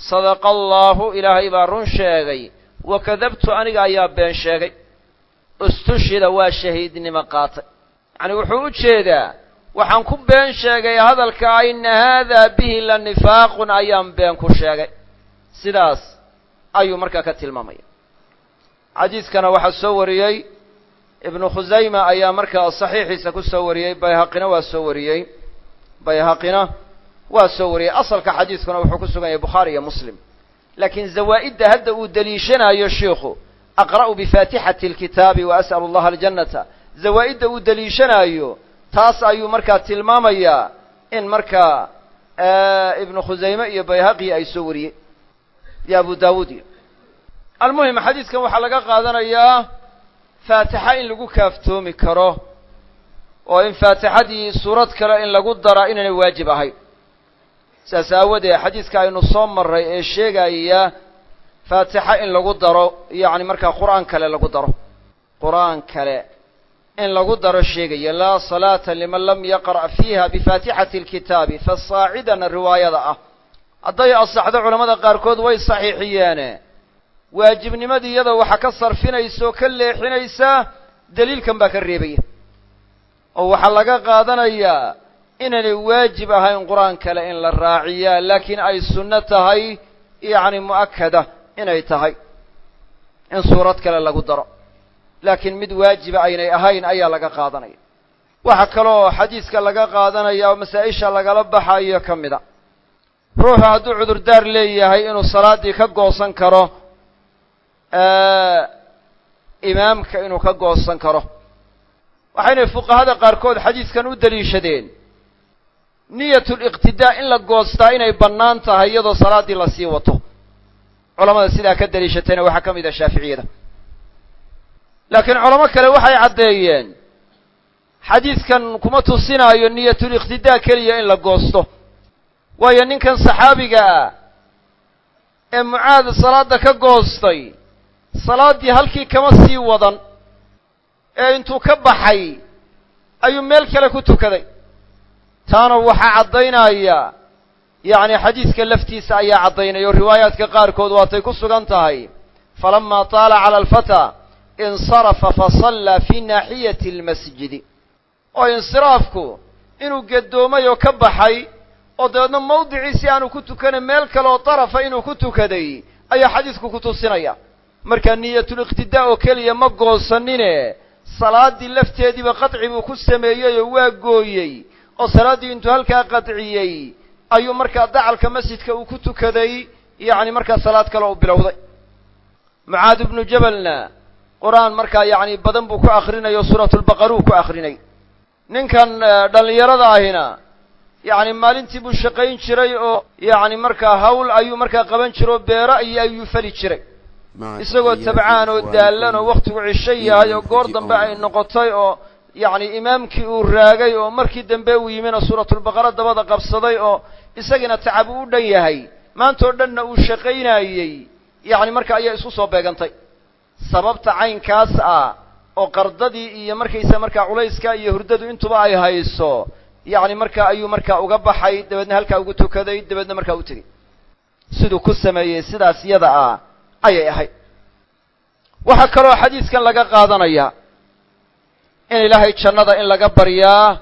sadaqa allaahu ilaahay baa run sheegay. Wa kadabtu aniga ayaa been sheegay. Istushhida waa shahiidnimo qaatay. Yacni wuxuu u jeedaa waxaan ku been sheegay hadalkaa ina haadaa bihi la nifaaqun ayaan been ku sheegay. Sidaas ayuu markaa ka tilmaamaya. Xadiidkana waxaa soo wariyey ibnu khusayma ayaa markaa saxiixiisa ku soo wariyey bayhaqina waa soo wariyey. Bayhaqina waa soo wariyey. Asalka xadiidkuna wuxuu ku sugan yahay bukhaari iyo muslim. Laakiin zawaa'idda hadda uu deliishanayo shiikhu aqra'u bifaatixati alkitaabi wa as'alu allaha aljannata. Zawaa'idda uu deliishanaayo taas ayuu markaa tilmaamayaa in markaa ibnu khusayme iyo bayhaqi ay soo wariyey iyo abu daawuud iyo. Almuhim xadiidkan waxaa laga qaadanayaa faatixa in lagu kaaftoomi karo oo in faatixadii suurad kale in lagu daraa inaynay waajib ahayn saas aawadeed xadiidka aynu soo marray ee sheegaya faatixa in lagu daro yacni markaa qur'aan kale lagu daro. Qur'aan kale in lagu daro sheegaya laa salaata liman lam yaqra' fiiha bifaatixati alkitaabi fasaacidana riwaayada ah. Hadday asaxdo culammada qaarkood way saxiixiyeene waajibnimadii iyada waxaa ka sarfinaysa oo ka leexinaysa deliilkan baa ka reebaya. Oo waxaa laga qaadanayaa inaynay waajib ahayn qur'aan kale in la raaciyaa laakiin ay sunno tahay yacni mu'akada inay tahay in suurad kale lagu daro. Laakiin mid waajiba aynay ahayn ayaa laga qaadanaya. Waxaa kaloo xadiiska laga qaadanaya oo masaa-isha lagala baxayo ka mida. Ruuxu hadduu cudurdaar leeyahay inuu salaaddii ka goosan karo imaamka inuu ka goosan karo. Waxaynay fuqahada qaarkood xadiidkan u deliishadeen niyatuliqtidaa in la goostaa inay bannaan tahay iyadoo salaaddii la sii wato. Culamada sidaa ka deliishatayna waxaa ka mid ah shaaficiyada. Laakiin culamo kale waxay caddeeyeen xadiidkan kuma tusinaayo niyatuliqtidaa keliya in la goosto. Waayo ninkan saxaabiga ah ee mucaad salaadda ka goostay salaaddii halkii kama sii wadan ee intuu ka baxay ayuu meel kale ku tukaday taana waxaa caddaynaya yacni xadiidka laftiisa ayaa caddaynaya oo riwaayaadka qaarkood waatay ku sugan tahay. Falamaa taala cala alfataa insarafa fasallaa fii naaxiyati almasjidi oo insiraafku inuu geddoomay oo ka baxay oo dabeedna mawdiciisi aanu ku tukanin meel kale oo darafa inuu ku tukaday ayaa xadiidku ku tusinaya. Marka niyatuliqtidaa oo keliya ma goosanine salaaddii lafteediiba qadci buu ku sameeyey oo waa gooyey oo salaaddii intuu halkaa qadciyey ayuu markaa dacalka masjidka uu ku tukaday yacni markaa salaad kale u bilowday. Mucaad ibnu jabalna qur'aan markaa yacni badan buu ku akhrinayo suuratulbaqaruu ku akhrinay. Ninkan dhallinyarada ahina yacni maalintii buu shaqayn jiray oo yacni markaa hawl ayuu markaa qaban jiro oo beero iyo ayuu fali jiray. Isagoo tabcaan oo daallan oo wakhtigu cisho yahay oo goor dambe ay noqotay oo yacni imaamkii uu raagay oo markii dambe uu yimina suuratulbaqara dabada qabsaday oo isagiina tacab uu u dhan yahay maantao dhanna uu shaqaynayey yacni marka ayaa isku soo beegantay. Sababta caynkaas ah oo qardadii iyo markaysa markaa culayska iyo hurdadu intuba ay hayso yacni markaa ayuu markaa uga baxay dabeedna halkaa ugu tukaday dabeedna markaa u tegey siduu ku sameeyey sidaas yada ah ayay ahayd. Waxaa kaloo xadiidkan laga qaadanayaa in ilaahay jannada in laga baryaa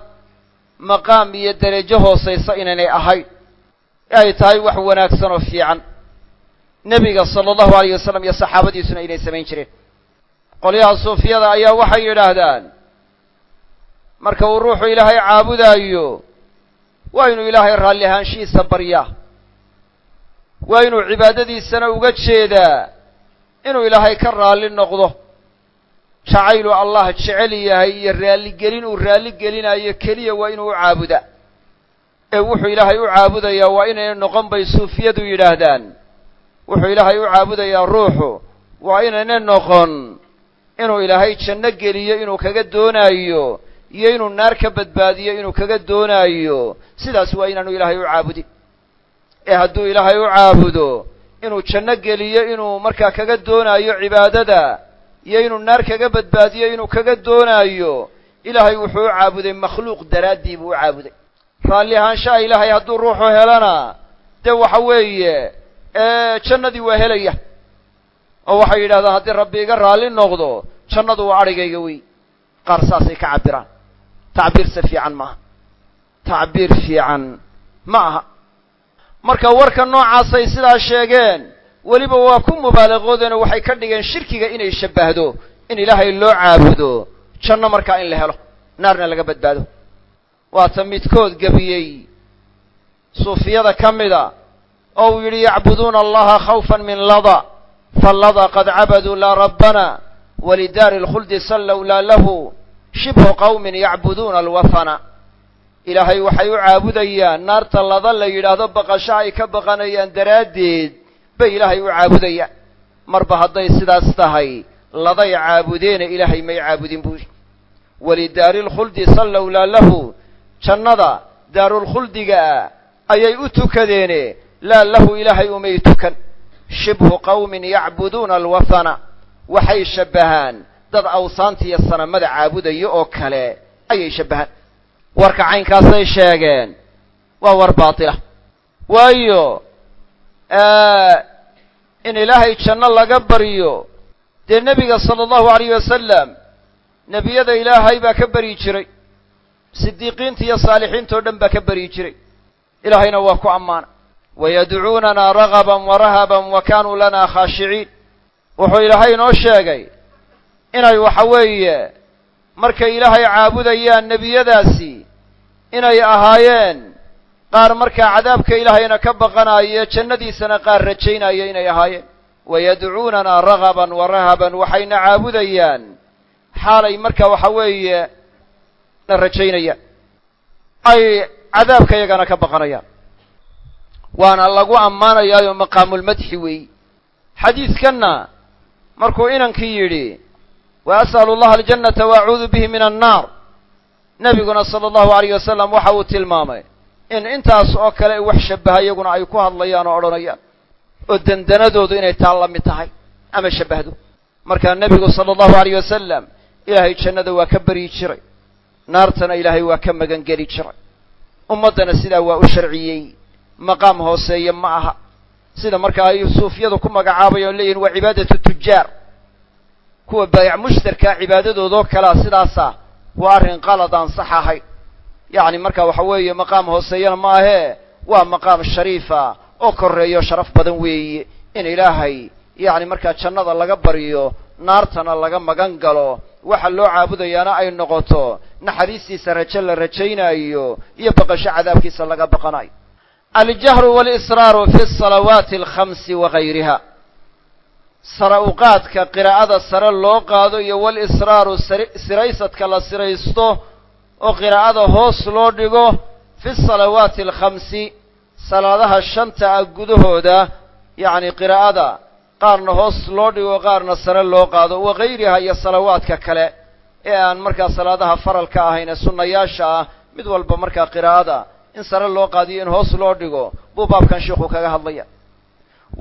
maqaam iyo derajo hoosaysa inaynay ahayn. Ee ay tahay wax wanaagsan oo fiican. Nebiga sala allahu alayh wasalam iyo saxaabadiisuna inay samayn jireen. Qolyaha suufiyada ayaa waxay yidhaahdaan marka uu ruuxu ilaahay caabudaayo waa inuu ilaahay raalli ahaanshihiisa baryaa. Waa inuu cibaadadiisana uga jeedaa inuu ilaahay ka raalli noqdo jacayluu allah jecel yahay iyo raalligelin uu raalli gelinayo keliya waa inuu u caabuda. ee wuxuu ilaahay u caabudayaa waa inayna noqon bay suufiyadu yidhaahdaan. wuxuu ilaahay u caabudayaa ruuxu waa inayna noqon inuu ilaahay janno geliyo inuu kaga doonaayo iyo inuu naar ka badbaadiyo inuu kaga doonaayo. sidaas waa inaanu ilaahay u caabudin ee hadduu ilaahay u caabudo inuu janno geliyo inuu markaa kaga doonaayo cibaadada iyo inuu naar kaga badbaadiyo inuu kaga doonaayo ilaahay wuxuu u caabuday makhluuq daraaddii buu u caabuday. Raalli ahaanshaha ilaahay hadduu ruuxu helana dee waxa weeye jannadii waa helaya. Oo waxay yidhahdaan haddii rabbi iga raalli noqdo jannadu waa adhigayga wey qaar saasay ka cabbiraan. Tacbiirse fiican maaha tacbiir fiican ma aha. Marka warka noocaasay sidaa sheegeen weliba waa ku mubaalaqoodeenoo waxay ka dhigeen shirkiga inay shabbahdo in ilaahay loo caabudo janno markaa in la helo naarna laga badbaado. Waata midkood gebiyey. Suufiyada ka mida oo uu yidhi yacbuduuna allaha khawfan min lada falladaa qad cabaduu laa rabbana walidaari اlkhuldi sallow laa lahu shibhu qawmin yacbuduuna alwathana ilaahay waxay u caabudayaan naarta lada la yidhaahdo baqasho ay ka baqanayaan daraaddeed bay ilaahay u caabudayaan marba hadday sidaas tahay laday caabudeena ilaahay may caabudin buu yidhi. Walidaari lkhuldi sallow laa lahu jannada daarulkhuldigaa ayay u tukadeene laa lahu ilaahay umay tukan. Shibhu qawmin yacbuduuna alwathana waxay shabbahaan. Dad awsaanta iyo sanamada caabudaya oo kale ayay shabbahaan. Warka caynkaasay sheegeen waa war baatila. Waayo in ilaahay janno laga baryo dee nebiga sala allahu alayh wasalam nebiyada ilaahay baa ka baryi jiray. Sidiiqiinta iyo saalixiinta o dhan baa ka baryi jiray. Ilaahayna waa ku ammaana. Wayadcuunanaa ragaban wa rahaban wa kaanuu lanaa khaashiciin wuxuu ilaahay inoo sheegay inay waxa weeye markay ilaahay caabudayaan nebiyadaasi inay ahaayeen qaar markaa cadaabka ilaahayna ka baqanaayo jannadiisana qaar rajaynaya inay ahaayeen. Wayadcuunanaa ragaban wa rahaban waxayna caabudayaan. Xaalay marka waxa weeye na rajaynayaan. Ay cadaabka iyagana ka baqanayaan. Waana lagu ammaanayaayo maqaamulmadxi weeyi xadiidkanna markuu inankii yidhi wa as'alu allaha aljannata wa acuudu bihi min annaar nebiguna sala allahu alayh wasalam waxa uu tilmaamay in intaas oo kale wax shabbaha iyaguna ay ku hadlayaan oo odhanayaan. Oo dendanadoodu inay taa la mid tahay ama shabbahdo markaa nebigu sala allahu alayh wasalam ilaahay jannada waa ka baryi jiray. Naartana ilaahay waa ka magangeli jiray. Ummaddana sidaa waa u sharciyey. Maqaam hooseeye ma aha. Sida markaa ay suufiyadu ku magacaabayan leeyihiin waa cibaadatu tujaar kuwa baayac mushtarkaa cibaadadoodoo kalea sidaasa waa arrin qalad aan sax ahayn yacni marka waxa weeye maqaam hooseeyana ma ahee waa maqaam shariifa oo korreeyo sharaf badan weeye in ilaahay yacni markaa jannada laga baryo naartana laga magan galo waxa loo caabudayaana ay noqoto. Naxariistiisa rajo la rajaynaayo iyo baqasho cadaabkiisa laga baqanayo aljahru walisraaru fi salawaati alkhamsi wa gayriha sare uqaadka qiraa'ada sare loo qaado iyo walisraaru siraysadka la siraysto oo qiraa'ada hoos loo dhigo fi salawaati alkhamsi salaadaha shanta ah gudahooda yacni qiraa'ada qaarna hoos loo dhigo qaarna sare loo qaado wa gayriha iyo salawaadka kale ee aan markaa salaadaha faralka ahayn ee sunnayaasha ah mid walba markaa qiraa'ada in sare loo qaadiyo in hoos loo dhigo buu baabkan sheikhu kaga hadlaya.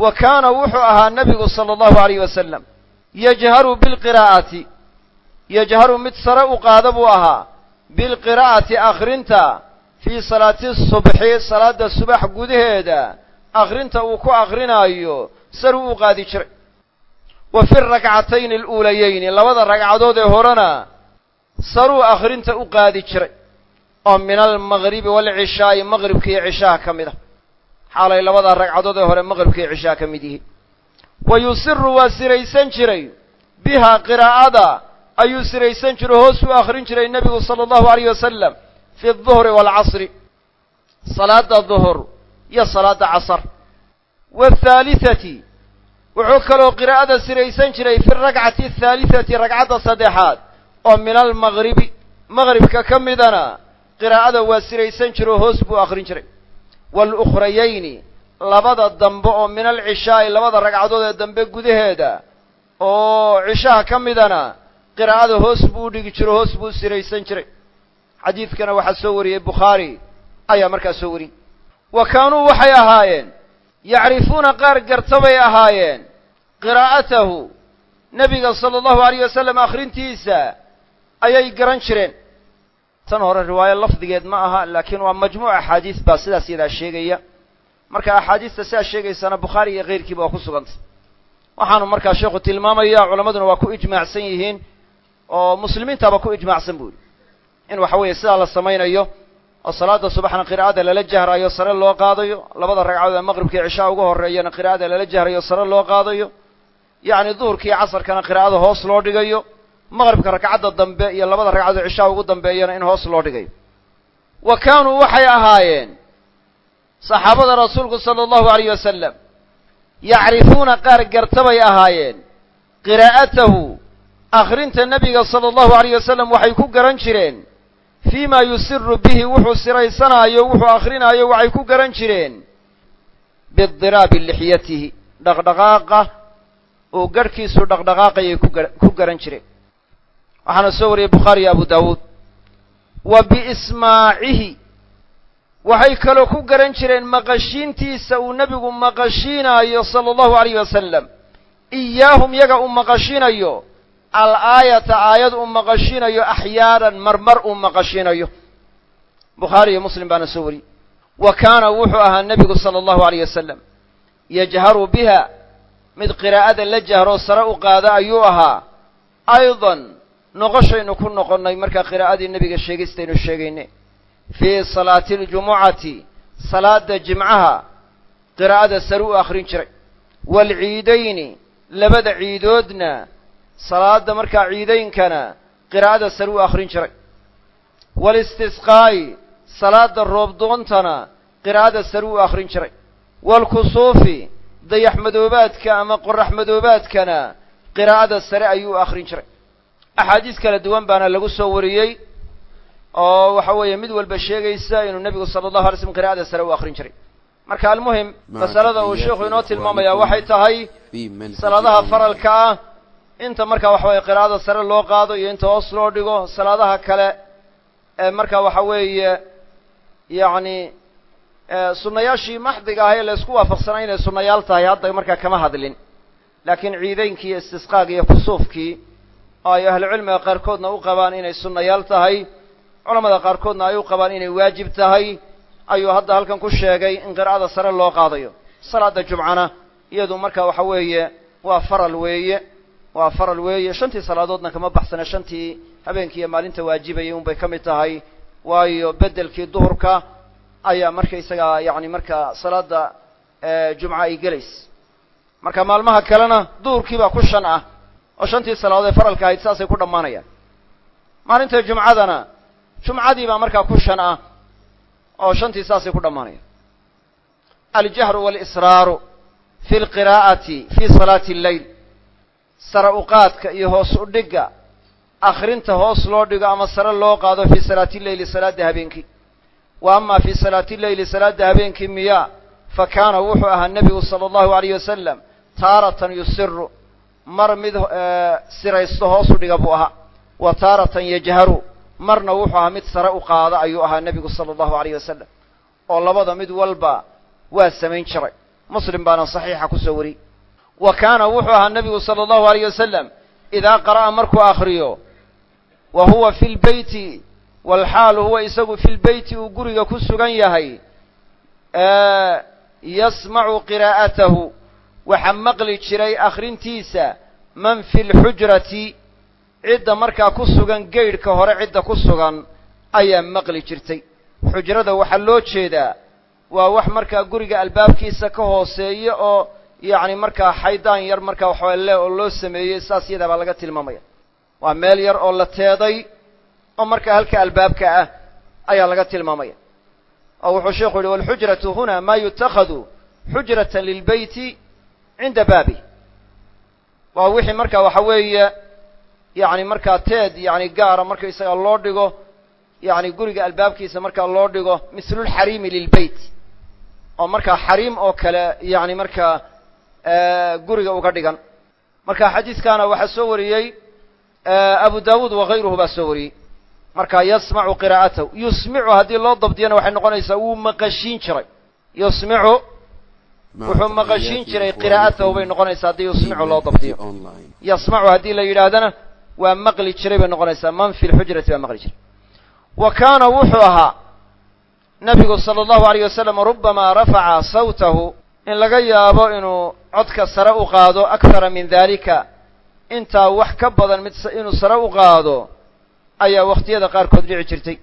Wa kaana wuxuu ahaa nebigu sala allahu alayh wasalam yajharu bilqiraa'ati yajharu mid sare u qaada buu ahaa bilqiraa'ati akhrinta fii salaati subxi salaada subax gudaheeda akhrinta uu ku akrinaayo saruu u qaadi jiray wa fi rakcatayni aluulayayni labada ragcadood ee horena saruu akhrinta u qaadi jiray oo min almagribi waalcishaa'i maqribka iyo cishaha ka mid a xaalay labada ragcadood ee hore maqribka iyo cishaha ka mid yihiin wa yusiru waa siraysan jiray biha qiraa'ada ayuu siraysan jiro hoos u akhrin jiray nebigu sala allahu alayh wasalam fi duhri waalcasri salaada duhur iyo salaada casar. Waathaalitati wuxuu kaloo qiraa'ada siraysan jiray fi rakcati athaalithati ragcadda saddexaad oo min almagribi maqribka ka midana qiraa'ada waa siraysan jiro hoos buu akhrin jiray. Waaluukhrayayni labada dambe oo min alcishaa'i labada ragcadood ee dambe gudaheeda oo cishaha ka midana qiraa'ada hoos buu dhigi jiro hoos buu siraysan jiray. Xadiidkana waxaa soo wariyey bukhaari ayaa markaa soo wariyey. Wa kaanuu waxay ahaayeen yacrifuuna qaar garta bay ahaayeen qiraa'atahu nebiga sala allahu alayh wasalam akhrintiisa ayay garan jireen. Tan hore riwaayo lafdigeed ma aha laakiin waa majmuuc axaadiis baa sidaas yadaa sheegaya. Marka axaadiista sidaas sheegaysana bukhaari iyo keyrkiiba waa ku sugantay. Waxaanu markaa sheekhu tilmaamaya culammaduna waa ku ijmaacsan yihiin oo muslimiintaaba ku ijmaacsan buu yihi in waxa weeye sidaa la samaynayo oo salaada subaxna qiraa'ada lala jahrayo sare loo qaadayo labada ragcadood ee maqribka iyo cishaa uga horreeyana qiraa'ada lala jahrayo sare loo qaadayo yacni duhurka iyo casarkana qiraa'ada hoos loo dhigayo maqribka ragcadda dambe iyo labada ragcadood cishaa ugu dambeeyana in hoos loo dhigayo. Wa kaanuu waxay ahaayeen saxaabada rasuulku sala allahu alayh wasalam yacrifuuna qaar gartabay ahaayeen qiraa'atahu akhrinta nebiga sala allahu alayh wasalam waxay ku garan jireen. Fii ma yusiru bihi wuxuu siraysanaayo wuxuu akrinaayo waxay ku garan jireen. Bidiraabi lixyatihi dhaqdhaqaaqa oo garhkiisu dhaqdhaqaaqayay ku garan jireen. Waxaana soo wariyey bukhaari iyo abu daawuud wa biismaacihi waxay kaloo ku garan jireen maqashiintiisa uu nebigu maqashiinaayo sala allahu alayh wasalam iyaahum yaga uu maqashiinayo al-aayata aayad uu maqashiinayo axyaanan marmar uu maqashiinayo bukhaari iyo muslim baana soo wariyey wa kaana wuxuu ahaa nebigu sala allahu alayh wasalam yajharu biha mid qiraa'ada la jahroo sare u qaada ayuu ahaa. Aydan noqoshaynu ku noqonnay markaa qiraa'adii nebiga sheegistaynu sheegayne. Fii salaati aljumucati salaada jimcaha qiraa'ada sare u akhrin jiray. Waalciidayni labada ciidoodna salaada markaa ciidaynkana qiraa'ada sare u akhrin jiray. Walistisqaa'i salaada roobdoontana qiraa'ada sare u akhrin jiray. Waalkusuufi dayax madoobaadka ama qorax madoobaadkana qiraa'ada sare ayuu akhrin jiray. Axaadiis kala duwan baana lagu soo wariyey oo waxa weeye mid walba sheegaysa inuu nebigu sala allahu alay slm qira'ada sare u akhrin jiray. Marka almuhim masalada uu sheikhu inoo tilmaamaya waxay tahay salaadaha faralka ah inta marka waxa weye qiraa'ada sare loo qaado iyo inta hoos loo dhigo salaadaha kale ee marka waxa weeye yacni sunnayaashii maxdiga ah ee laysku waafaqsanay inay sunnayaal tahay hadda markaa kama hadlin. Laakiin ciideynkii iyo istisqaagii iyo kusuufkii oo ay ahlucilmiga qaarkoodna u qabaan inay sunnayaal tahay culamada qaarkoodna ay u qabaan inay waajib tahay ayuu hadda halkan ku sheegay in qira'ada sare loo qaadayo. Salaada jumcana iyadu marka waxa weeye waa faral weeye waa faral weeye shantii salaadoodna kama baxsana. Shantii habeenkii iyo maalinta waajibayay unbay ka mid tahay. Waayo beddelkii duhurka ayaa markaysaga yacni marka salaada jumca ay gelaysa marka maalmaha kalena duhurkii baa ku shan ah oo shantii salaadood ee faralka ahayd saasay ku dhammaanayaan. Maalinta jumcadana jumcadii baa markaa ku shan ah oo shantii saasay ku dhammaanayaan. Aljahru waalisraaru fi lqiraa'ati fi salaati alleyl sare uqaadka iyo hoos u dhigga akhrinta hoos loo dhigo ama sare loo qaado fii salaati leyli salaada habeenkii. Wa ama fii salaati leyli salaada habeenkii miya fa kaana wuxuu ahaa nebigu sala allahu alayh wasalam taaratan yusiru mar mid siraysto hoos u dhiga buu ahaa. Wa taaratan yajharu marna wuxuu ahaa mid sare u qaada ayuu ahaa nebigu sala allahu alayh wasalam oo labada mid walba waa samayn jiray muslim baana saxiixa ku soo wariyey wa kaana wuxuu ahaa nebigu sala allahu alayh wasalam idaa qara'a markuu akhriyo wa huwa fi lbeyti walxaal huwa isagu fi lbeyti uu guriga ku sugan yahay yasmacu qiraa'atahu waxaa maqli jiray akhrintiisa man fi lxujrati cidda markaa ku sugan geydhka hore cidda ku sugan ayaa maqli jirtay. Xujrada waxaa loo jeedaa waa wax markaa guriga albaabkiisa ka hooseeya oo yacni markaa xaydaan yar markaa oo loo sameeyey saas yadaa baa laga tilmaamaya. Waa meel yar oo la teeday oo markaa halka albaabka ah ayaa laga tilmaamaya. Oo wuxuu sheikhu yihi walxujratu huna ma yutakhadu xujratan lilbeyti cinda baabi waa wixii marka waxa weeye yacni markaa teed yani gaara marka isaga loo dhigo yani guriga albaabkiisa markaa loo dhigo mislulxariimi lilbeyt oo markaa xariim oo kale yani markaa guriga uga dhigan. Marka xadiiskaana waxaa soo wariyey abu dawuud wakayruhu baa soo wariyey. Marka yasmacu qiraa'atahu yusmicu haddii loo dabdiyana waxay noqonaysaa wuu maqashiin jiray. Yusmicu wuxuu maqashiin jiray qiraa'atahu bay noqonaysaa haddii yusmicu loo dabdiyo. Yasmacu haddii la yidhaahdana waa maqli jiray bay noqonaysaa. Man fi lxujrati baa maqli jiray. Wa kaana wuxuu ahaa nabigu sala allahu alayh wasalam rubamaa rafaca sawtahu in laga yaabo inuu codka sare u qaado akthara min dalika intaa wax ka badan mid inuu sare u qaado ayaa wakhtiyada qaarkood dhici jirtay.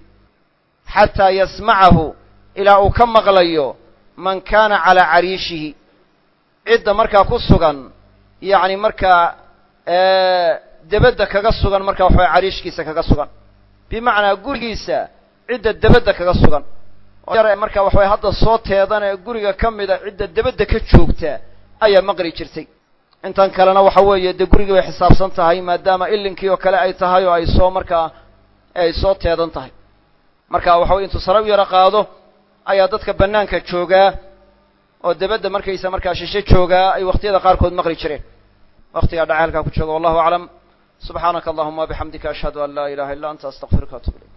Xataa yasmacahu ilaa uu ka maqlayo man kaana calaa cariishihi. Cidda markaa ku sugan yacni markaa debedda kaga sugan markaa waxaway cariishkiisa kaga sugan. Bimacnaa gurigiisa cidda debedda kaga sugan yar markaa waxaway hadda soo teedan ee guriga ka mida cidda debedda ka joogta ayaa maqli jirtay. Intan kalena waxa weeye dee gurigii bay xisaabsan tahay maadaama ilinkii oo kale ay tahay oo ay soo markaa ay soo teedan tahay. Marka waxa weye intuu sare u yaro qaado ayaa dadka bannaanka joogaa oo debadda markaysa markaa shishe joogaa ay waqtiyada qaarkood maqli jireen. Waqtigaa dhace halkaa ku jooga wallahu aclam. Subxaanaka allahuma wabixamdika ashhadu an laa ilaha illa anta astaqfiruka atub ilayk